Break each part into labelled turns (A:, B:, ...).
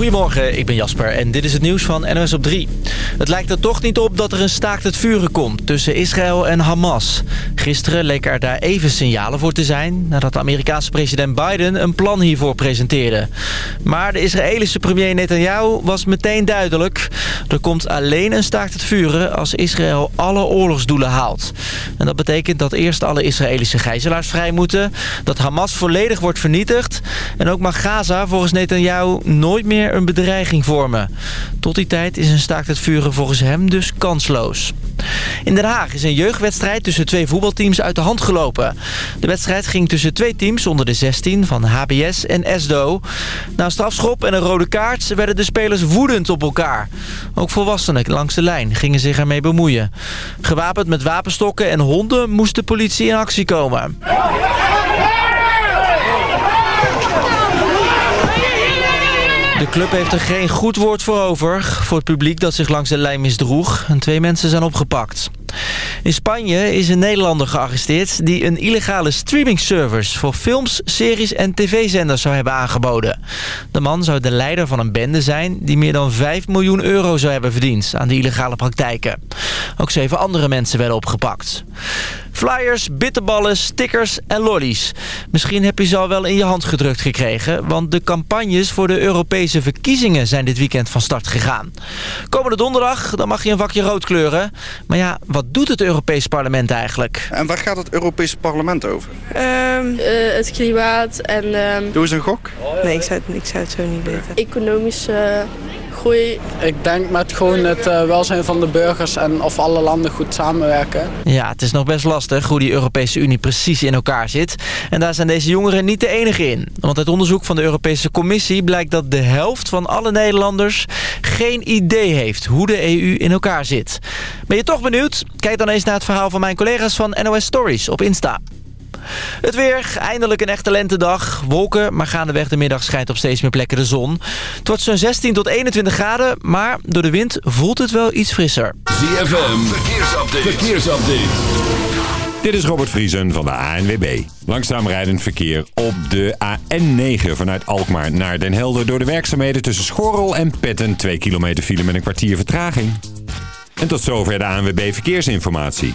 A: Goedemorgen, ik ben Jasper en dit is het nieuws van NOS op 3. Het lijkt er toch niet op dat er een staakt het vuren komt tussen Israël en Hamas. Gisteren leek er daar even signalen voor te zijn... nadat de Amerikaanse president Biden een plan hiervoor presenteerde. Maar de Israëlische premier Netanyahu was meteen duidelijk. Er komt alleen een staakt het vuren als Israël alle oorlogsdoelen haalt. En dat betekent dat eerst alle Israëlische gijzelaars vrij moeten... dat Hamas volledig wordt vernietigd... en ook mag Gaza volgens Netanyahu nooit meer een bedreiging vormen. Tot die tijd is een staakt het vuren volgens hem dus kansloos. In Den Haag is een jeugdwedstrijd tussen twee voetbalteams uit de hand gelopen. De wedstrijd ging tussen twee teams onder de 16 van HBS en ESDO. Na een strafschop en een rode kaart werden de spelers woedend op elkaar. Ook volwassenen langs de lijn gingen zich ermee bemoeien. Gewapend met wapenstokken en honden moest de politie in actie komen. De club heeft er geen goed woord voor over voor het publiek dat zich langs de lijn misdroeg. En twee mensen zijn opgepakt. In Spanje is een Nederlander gearresteerd die een illegale streamingservice voor films, series en tv-zenders zou hebben aangeboden. De man zou de leider van een bende zijn die meer dan 5 miljoen euro zou hebben verdiend aan de illegale praktijken. Ook zeven andere mensen werden opgepakt. Flyers, bitterballen, stickers en lollies. Misschien heb je ze al wel in je hand gedrukt gekregen... want de campagnes voor de Europese verkiezingen zijn dit weekend van start gegaan. Komende donderdag dan mag je een vakje rood kleuren. Maar ja, wat doet het Europees Parlement eigenlijk?
B: En waar gaat het Europese parlement over?
C: Um, het klimaat en... Um...
B: Doe eens een gok.
C: Nee, ik zou, het, ik zou het zo niet weten. Economische
D: Ik denk met gewoon het uh, welzijn van de burgers en of alle landen goed samenwerken.
A: Ja, het is nog best lastig hoe die Europese Unie precies in elkaar zit. En daar zijn deze jongeren niet de enige in. Want uit onderzoek van de Europese Commissie blijkt dat de helft van alle Nederlanders geen idee heeft hoe de EU in elkaar zit. Ben je toch benieuwd? Kijk dan eens naar het verhaal van mijn collega's van NOS Stories op Insta. Het weer, eindelijk een echte lentedag. Wolken, maar gaandeweg de middag schijnt op steeds meer plekken de zon. Het wordt zo'n 16 tot 21 graden, maar door de wind voelt het wel iets frisser.
E: ZFM, verkeersupdate. verkeersupdate.
F: Dit is Robert Vriesen van de ANWB. Langzaam rijdend verkeer op de AN9 vanuit Alkmaar naar Den Helder... door de werkzaamheden tussen Schorrel en Petten. 2 kilometer file met een kwartier vertraging. En tot zover de ANWB Verkeersinformatie.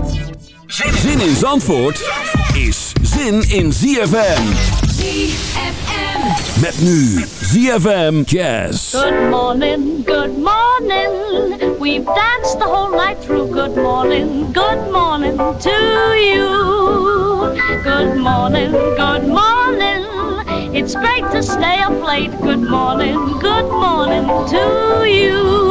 E: Zin in Zandvoort is zin in ZFM.
G: ZFM.
E: Met nu ZFM Jazz.
G: Good morning, good morning. We've danced the whole night through. Good morning, good morning to you. Good morning, good morning. It's great to stay up late. Good morning, good morning to you.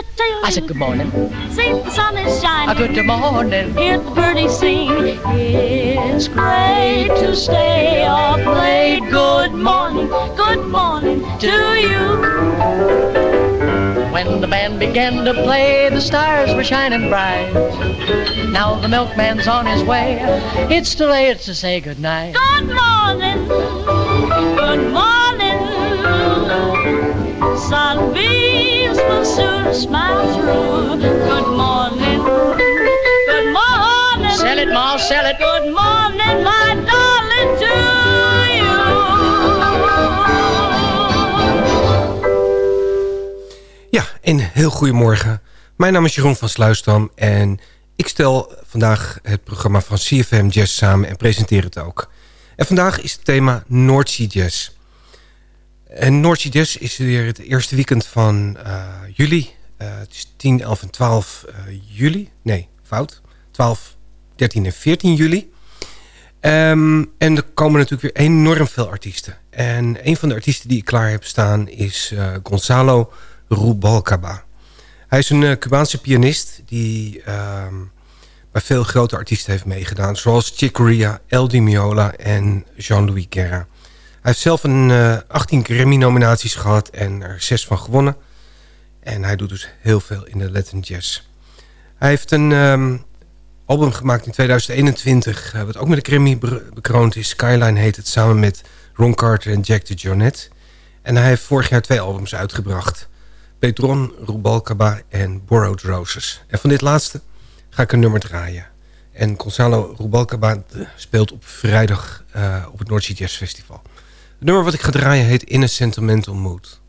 H: I said good morning.
G: See the sun is shining.
H: A good morning.
G: Hear the birdies sing. It's great to stay up late. Good morning. Good morning to you.
H: When the band began to play, the stars were shining bright. Now the milkman's on his way. It's too late to say goodnight.
G: Good morning. Good morning. Sunbeams will soon smile through. Good morning. sell it. Good morning, my darling, to you.
I: Ja, een heel goedemorgen. Mijn naam is Jeroen van Sluisdam en ik stel vandaag het programma van CFM Jazz samen en presenteer het ook. En vandaag is het thema Noordzee Jazz. En Noordzee Jazz is weer het eerste weekend van uh, juli. Uh, het is 10, 11 en 12 uh, juli. Nee, fout. 12, 13 en 14 juli. Um, en er komen natuurlijk weer enorm veel artiesten. En een van de artiesten die ik klaar heb staan is Gonzalo Rubalcaba. Hij is een Cubaanse pianist die uh, bij veel grote artiesten heeft meegedaan. Zoals Chick Corea, El Di Miola en Jean-Louis Guerra. Heeft zelf een, uh, 18 Grammy-nominaties gehad en er 6 van gewonnen. En hij doet dus heel veel in de Latin Jazz. Hij heeft een um, album gemaakt in 2021... Uh, wat ook met de Grammy bekroond is. Skyline heet het, samen met Ron Carter en Jack de Jonette. En hij heeft vorig jaar twee albums uitgebracht... Petron, Rubalcaba en Borrowed Roses. En van dit laatste ga ik een nummer draaien. En Gonzalo Rubalcaba speelt op vrijdag op het Noordzee Jazz Festival. Nummer wat ik ga draaien heet In Sentimental Mood.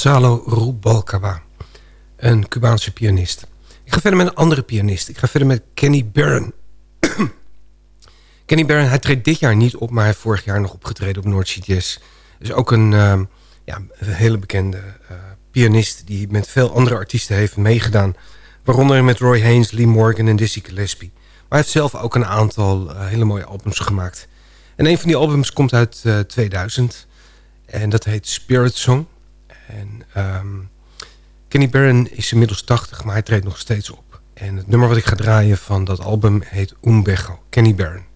I: Gonzalo Rubalcaba. Een Cubaanse pianist. Ik ga verder met een andere pianist. Ik ga verder met Kenny Barron. Kenny Barron, hij treedt dit jaar niet op... maar hij heeft vorig jaar nog opgetreden op North Sea Jazz. Is ook een, uh, ja, hele bekende uh, pianist... die met veel andere artiesten heeft meegedaan. Waaronder met Roy Haynes, Lee Morgan en Dizzy Gillespie. Maar hij heeft zelf ook een aantal uh, hele mooie albums gemaakt. En een van die albums komt uit 2000... En dat heet Spirit Song. En um, Kenny Barron is inmiddels 80, maar hij treedt nog steeds op. En het nummer wat ik ga draaien van dat album heet Umbejo. Kenny Barron.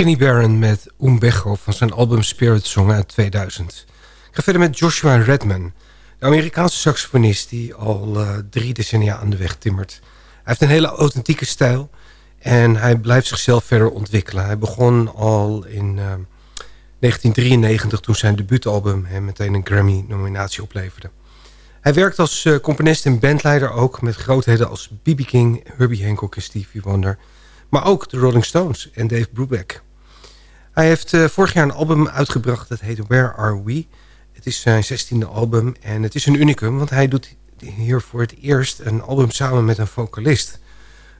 I: Kenny Barron met Umbecho van zijn album Spirit Song uit 2000. Ik ga verder met Joshua Redman, de Amerikaanse saxofonist die al uh, drie decennia aan de weg timmert. Hij heeft een hele authentieke stijl en hij blijft zichzelf verder ontwikkelen. Hij begon al in uh, 1993 toen zijn debuutalbum hem meteen een Grammy-nominatie opleverde. Hij werkt als uh, componist en bandleider ook met grootheden als B.B. King, Herbie Hancock en Stevie Wonder... maar ook de Rolling Stones en Dave Brubeck. Hij heeft uh, vorig jaar een album uitgebracht dat heet Where Are We? Het is zijn zestiende album en het is een unicum... want hij doet hier voor het eerst een album samen met een vocalist...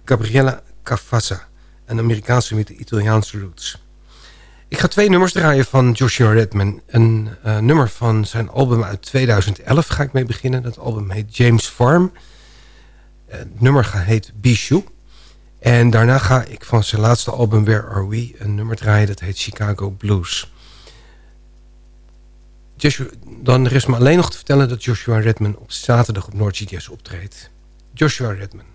I: Gabriella Cafassa, een Amerikaanse met Italiaanse roots... Ik ga twee nummers draaien van Joshua Redman. Een uh, nummer van zijn album uit 2011 ga ik mee beginnen. Dat album heet James Farm. Het nummer heet Bijou. En daarna ga ik van zijn laatste album Where Are We... een nummer draaien dat heet Chicago Blues. Joshua, dan rest me alleen nog te vertellen dat Joshua Redman... op zaterdag op Jazz optreedt. Joshua Redman.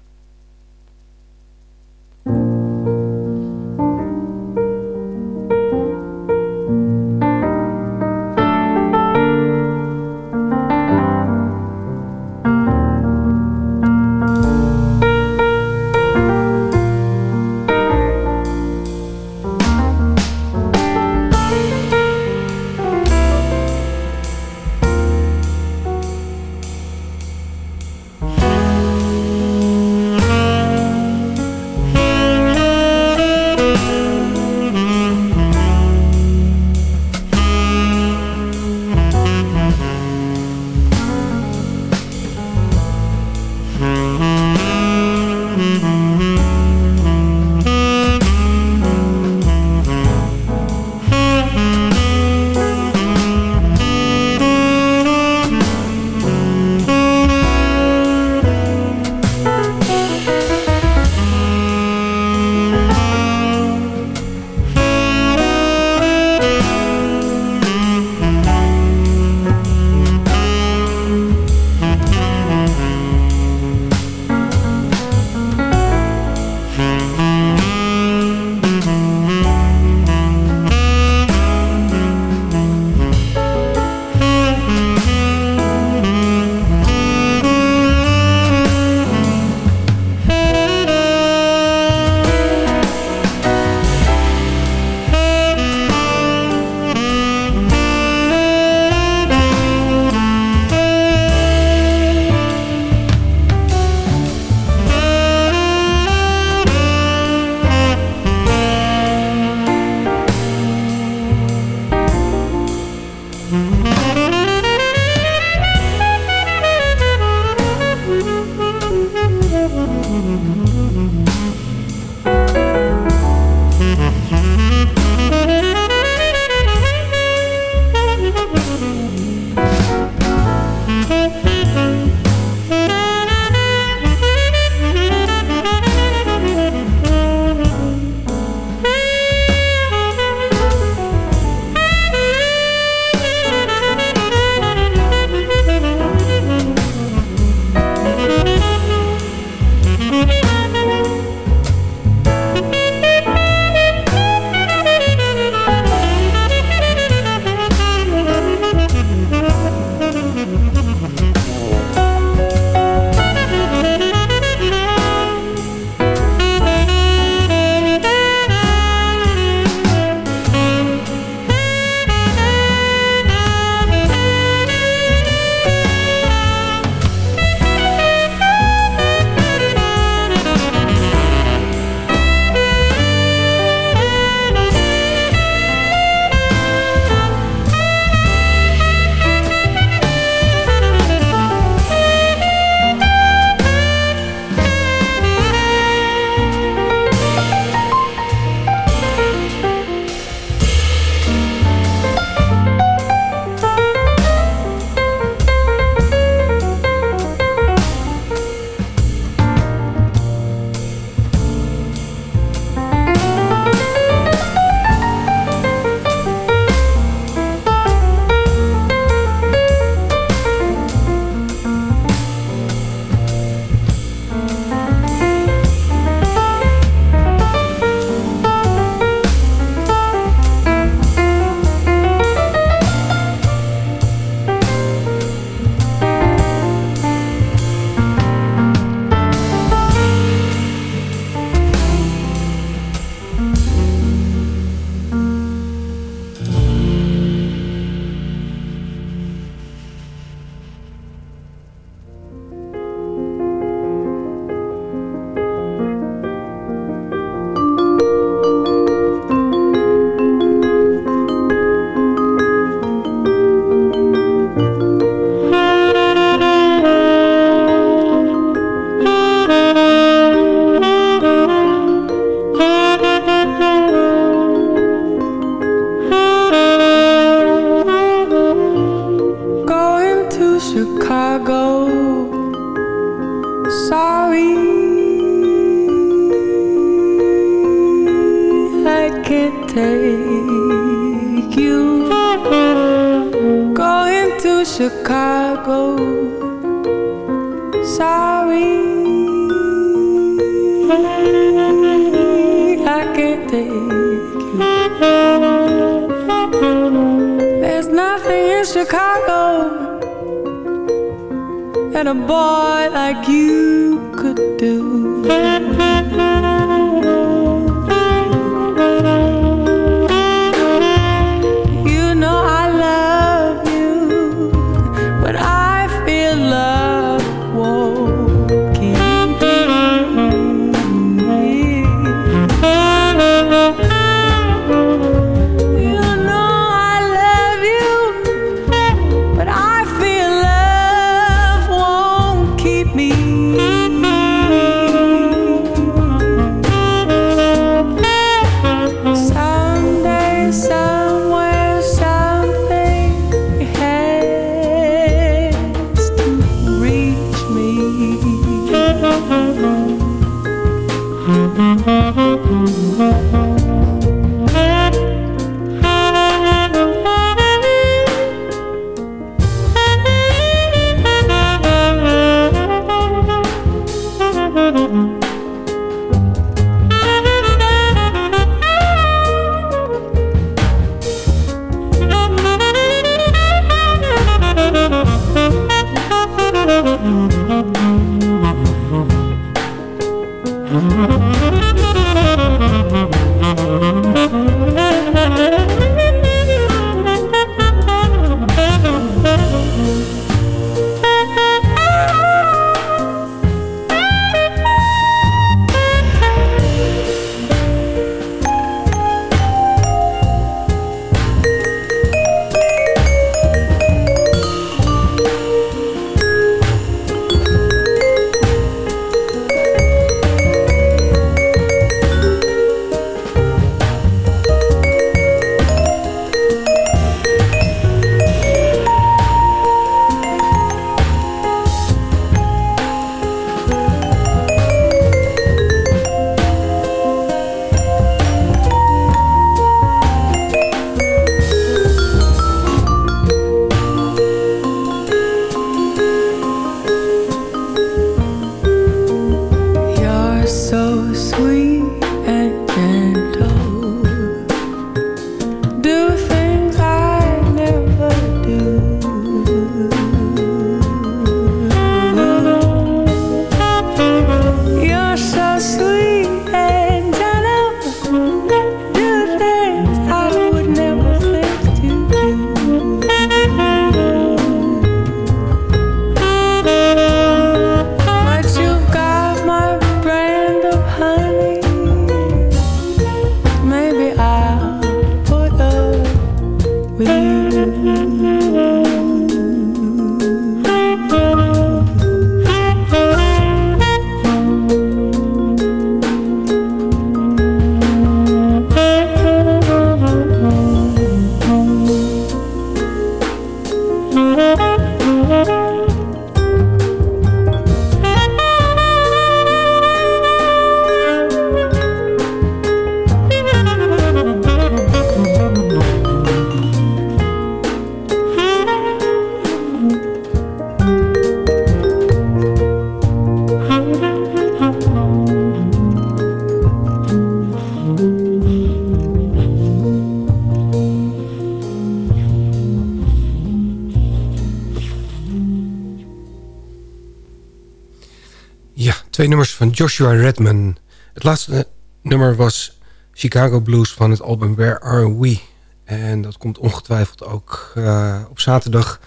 I: Nummers van Joshua Redman. Het laatste nummer was Chicago Blues van het album Where Are We? En dat komt ongetwijfeld ook eh, op zaterdag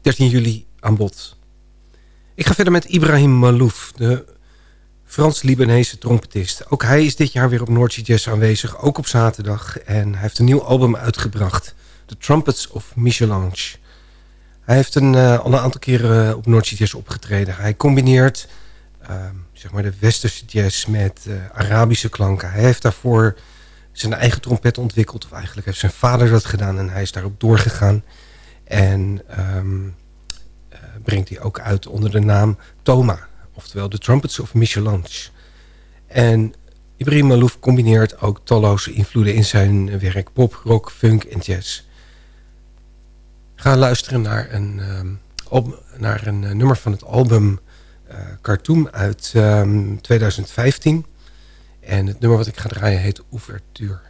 I: 13 juli aan bod. Ik ga verder met Ibrahim Malouf, de Frans-Libanese trompetist. Ook hij is dit jaar weer op Noordse Jazz aanwezig, ook op zaterdag. En hij heeft een nieuw album uitgebracht, The Trumpets of Michelange. Hij heeft een, eh, al een aantal keren eh, op Noordse Jazz opgetreden. Hij combineert ehm, zeg maar, de westerse jazz met eh, Arabische klanken. Hij heeft daarvoor zijn eigen trompet ontwikkeld. Of eigenlijk heeft zijn vader dat gedaan en hij is daarop doorgegaan. En ehm, eh, brengt die ook uit onder de naam Toma. Oftewel de Trumpets of Michelange. En Ibrahim Malouf combineert ook talloze invloeden in zijn werk. Pop, rock, funk en jazz. Ga luisteren naar een, ehm, op, naar een eh, nummer van het album... Eh, Khartoum uit ehm, 2015. En het nummer wat ik ga draaien heet Ouverture.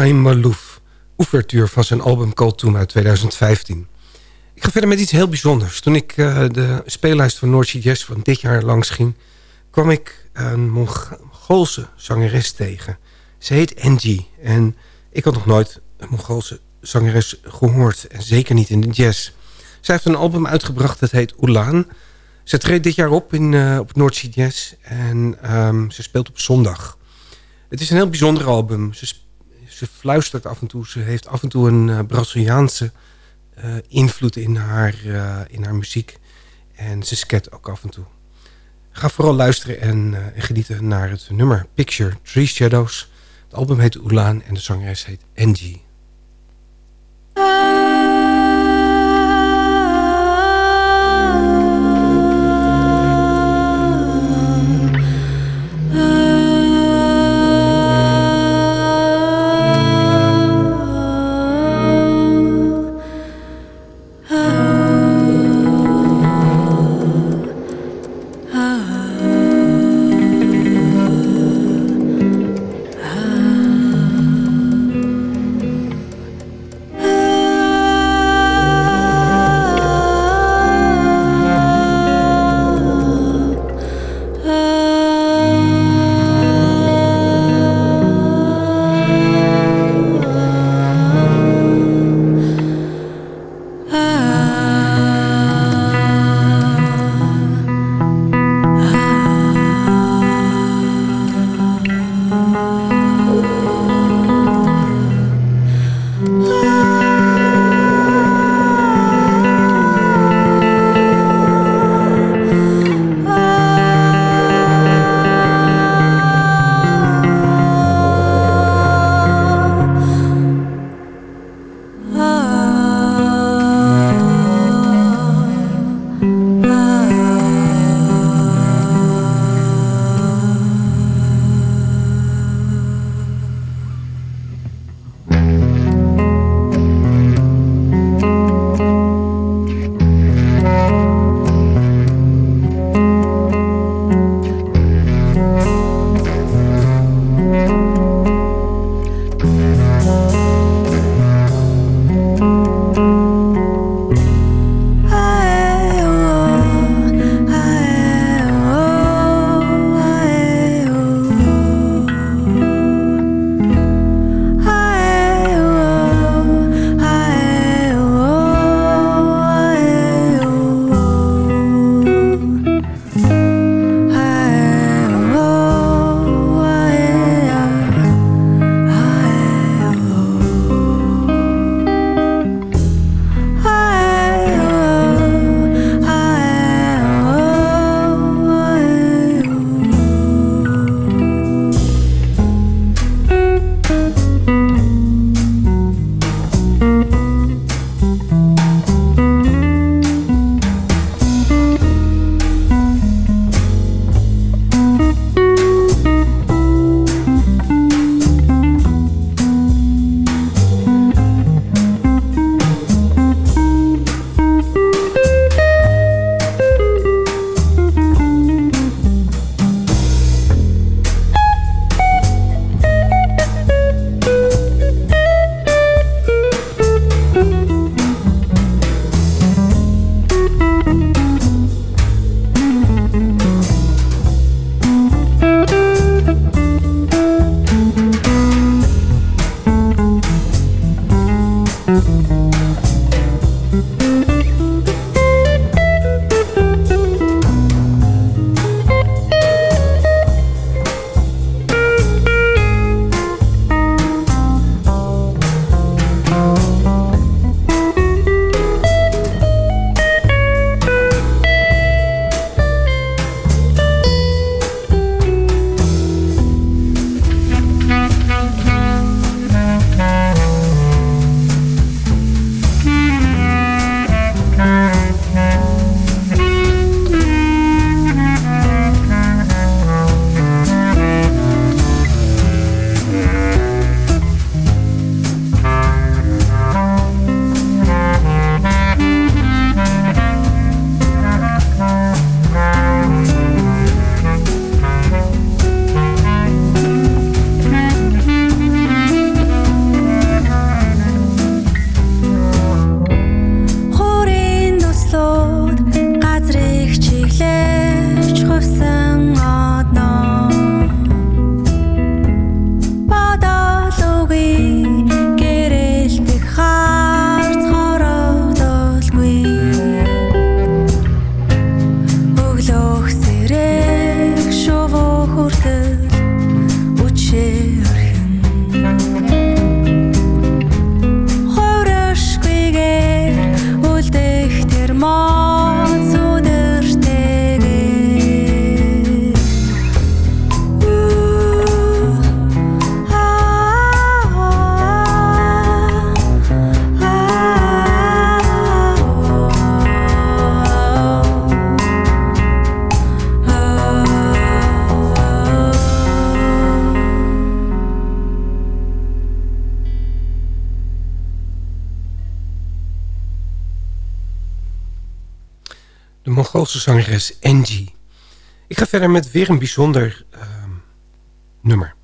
I: Ibrahim Malouf. Ouvertuur van zijn album Kaltoum uit 2015. Ik ga verder met iets heel bijzonders. Toen ik eh, de speellijst van Noordje Jazz van dit jaar langs ging... kwam ik een Mongoolse zangeres tegen. Ze heet Angie. En ik had nog nooit een Mongoolse zangeres gehoord. En zeker niet in de jazz. Zij heeft een album uitgebracht dat heet Ulaan. Ze treedt dit jaar op in, uh, op Noordse Jazz. En ehm, ze speelt op zondag. Het is een heel bijzonder album. Ze ze fluistert af en toe. Ze heeft af en toe een eh, Braziliaanse eh, invloed in haar, eh, in haar muziek. En ze sket ook af en toe. Ga vooral luisteren en, genieten naar het nummer Picture Tree Shadows. Het album heet Ulaan en de zangeres heet Angie.
J: Ah.
I: Mongoolse zangeres Angie. Ik ga verder met weer een bijzonder ehm, nummer.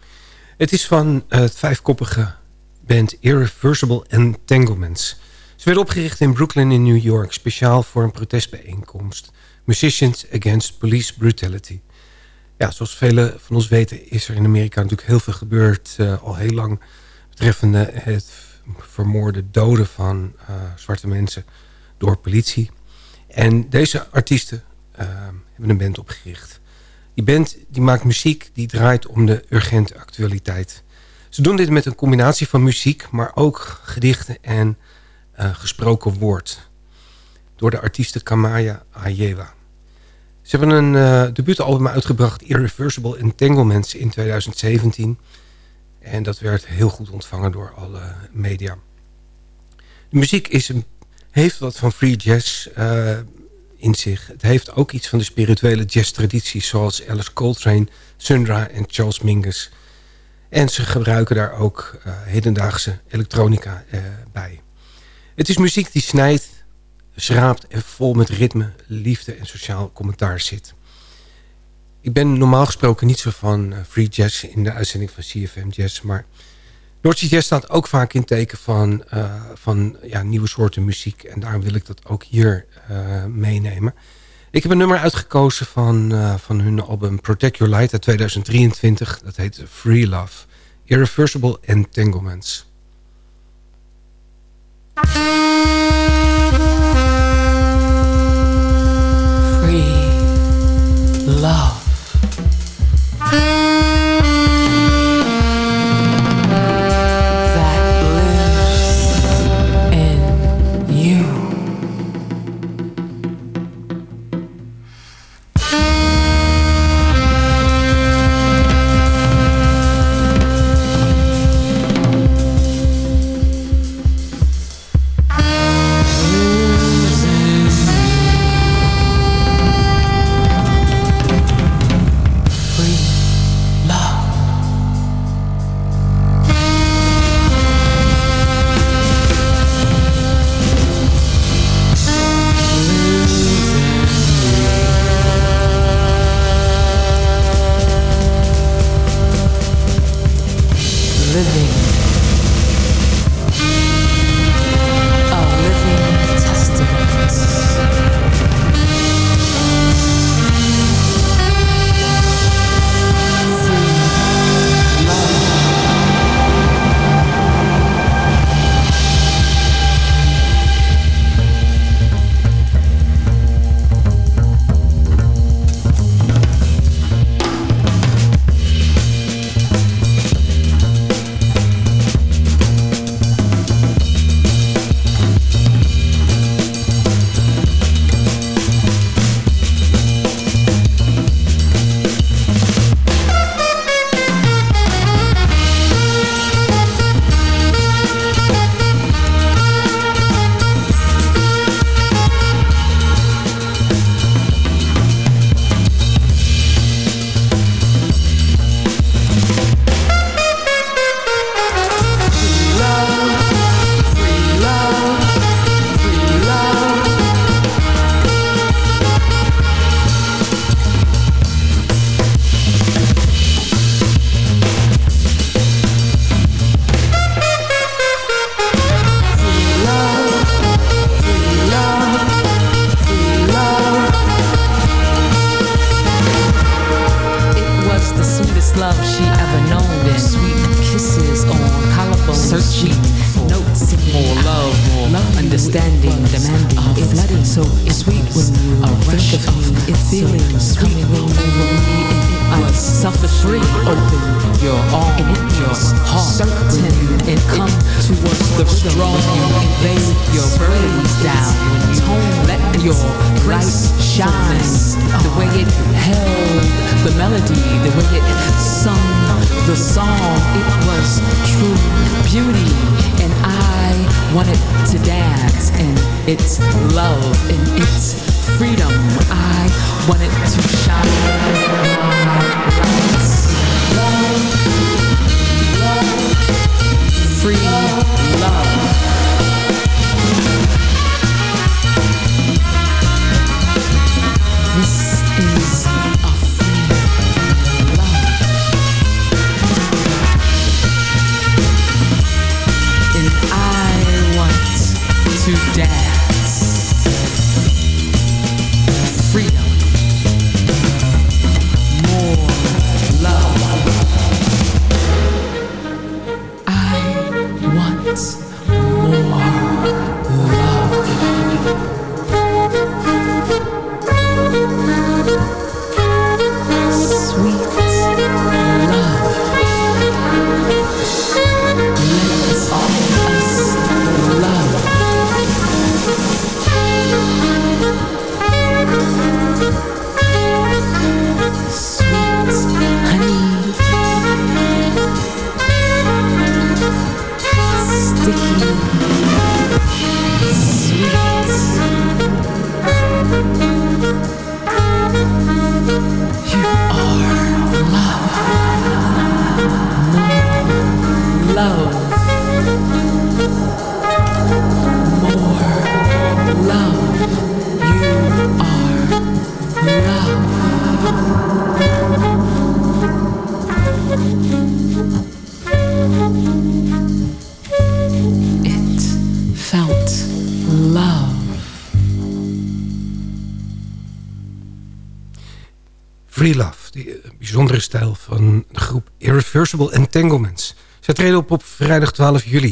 I: Het is van het vijfkoppige band Irreversible Entanglements. Ze werden opgericht in Brooklyn in New York... speciaal voor een protestbijeenkomst. Musicians Against Police Brutality. Ja, zoals velen van ons weten is er in Amerika natuurlijk heel veel gebeurd... Uh, al heel lang betreffende het vermoorden, doden van uh, zwarte mensen door politie. En deze artiesten uh, hebben een band opgericht. Die band die maakt muziek die draait om de urgente actualiteit. Ze doen dit met een combinatie van muziek, maar ook gedichten en uh, gesproken woord. Door de artiesten Kamaya Ayewa. Ze hebben een uh, debuutalbum uitgebracht, Irreversible Entanglements, in 2017. En dat werd heel goed ontvangen door alle media. De muziek is een, heeft wat van free jazz uh, in zich. Het heeft ook iets van de spirituele jazz-tradities... zoals Alice Coltrane, Sundra en Charles Mingus. En ze gebruiken daar ook uh, hedendaagse elektronica uh, bij. Het is muziek die snijdt, schraapt en vol met ritme, liefde en sociaal commentaar zit. Ik ben normaal gesproken niet zo van free jazz in de uitzending van CFM Jazz... maar Noordse Jazz staat ook vaak in teken van, uh, van ja, nieuwe soorten muziek. En daarom wil ik dat ook hier uh, meenemen. Ik heb een nummer uitgekozen van, uh, van hun album Protect Your Light uit 2023. Dat heet Free Love. Irreversible Entanglements.
J: Free Love.
K: your light shines. The way it held the melody, the way it sung the song, it was true beauty. And I wanted to dance And its love, And its
L: freedom. I wanted to shine. Stijl van de groep Irreversible Entanglements. Zij treden op op vrijdag 12 juli.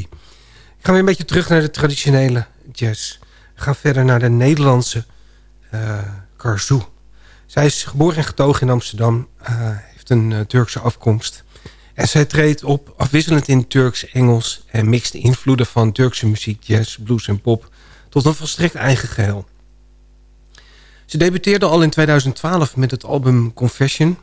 L: Ik ga weer een beetje terug naar de traditionele jazz. Ik ga verder naar de Nederlandse eh Karzoo. Zij is geboren en getogen in Amsterdam. eh, heeft een eh, Turkse afkomst. En zij treedt op afwisselend in Turks, Engels... en mixt de invloeden van Turkse muziek, jazz, blues en pop... tot een volstrekt eigen geheel. Ze debuteerde al in 2012 met het album Confession.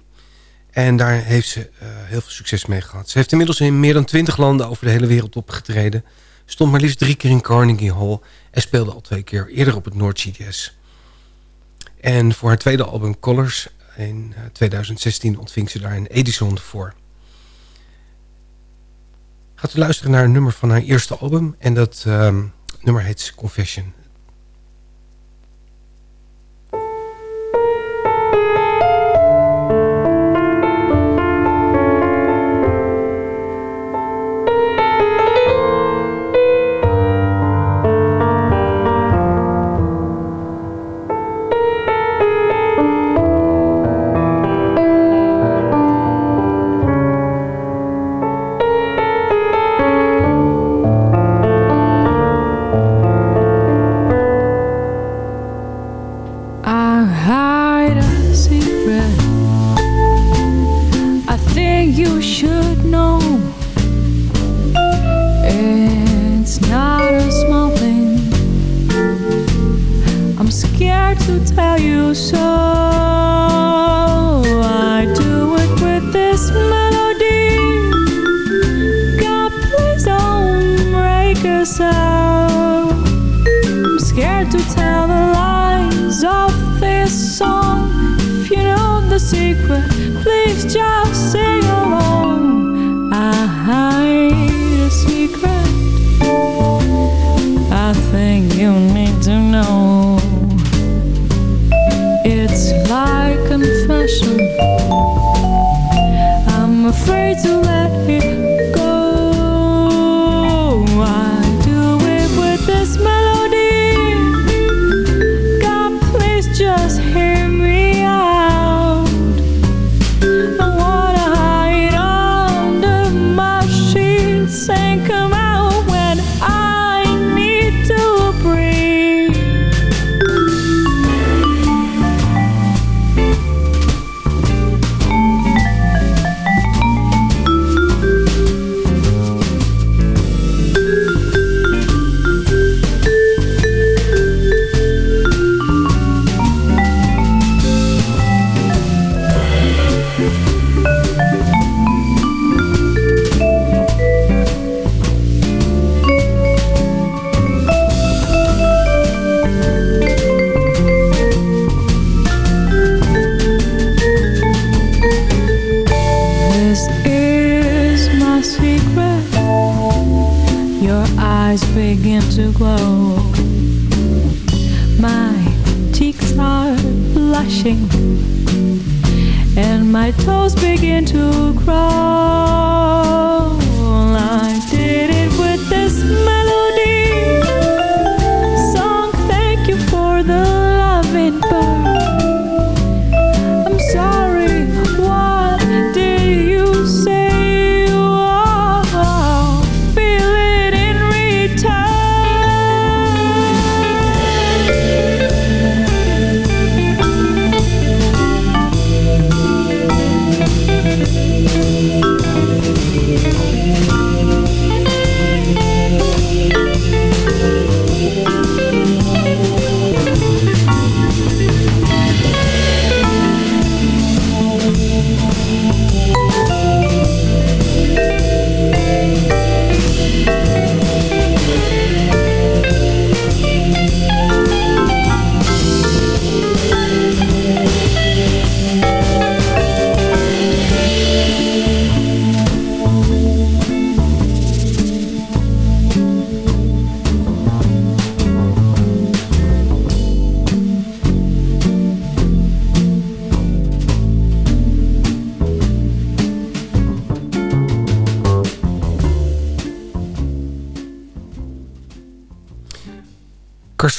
L: En daar heeft ze eh, heel veel succes mee gehad. Ze heeft inmiddels in meer dan 20 landen over de hele wereld opgetreden. Stond maar liefst drie keer in Carnegie Hall. En speelde al twee keer eerder op het Sea Jazz. En voor haar tweede album Colors in eh, 2016 ontving ze daar een Edison voor. Gaat u luisteren naar een nummer van haar eerste album. En dat ehm, nummer heet Confession.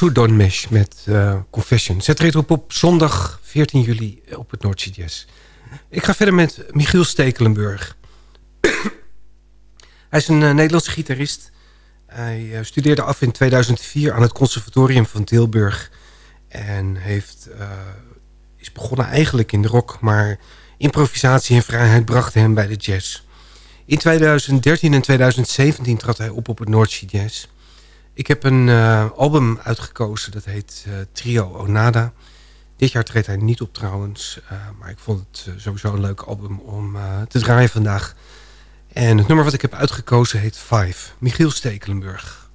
I: Karsu Donmesh met uh, Confession. Zet treedt op zondag 14 juli op het Noordzee Jazz. Ik ga verder met Michiel Stekelenburg. Hij is een uh, Nederlandse gitarist. Hij studeerde af in 2004 aan het conservatorium van Tilburg. En heeft, is begonnen eigenlijk in de rock, maar improvisatie en vrijheid brachten hem bij de jazz. In 2013 en 2017 trad hij op op het Noordzee Jazz. Ik heb een uh, album uitgekozen, dat heet uh, Trio Onada. Dit jaar treedt hij niet op trouwens, uh, maar ik vond het sowieso een leuk album om te draaien vandaag. En het nummer wat ik heb uitgekozen heet Five, Michiel Stekelenburg.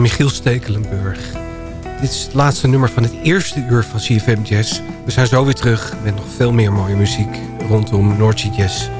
I: Michiel Stekelenburg. Dit is het laatste nummer van het eerste uur van CFM Jazz. We zijn zo weer terug met nog veel meer mooie muziek rondom Noordzee Jazz.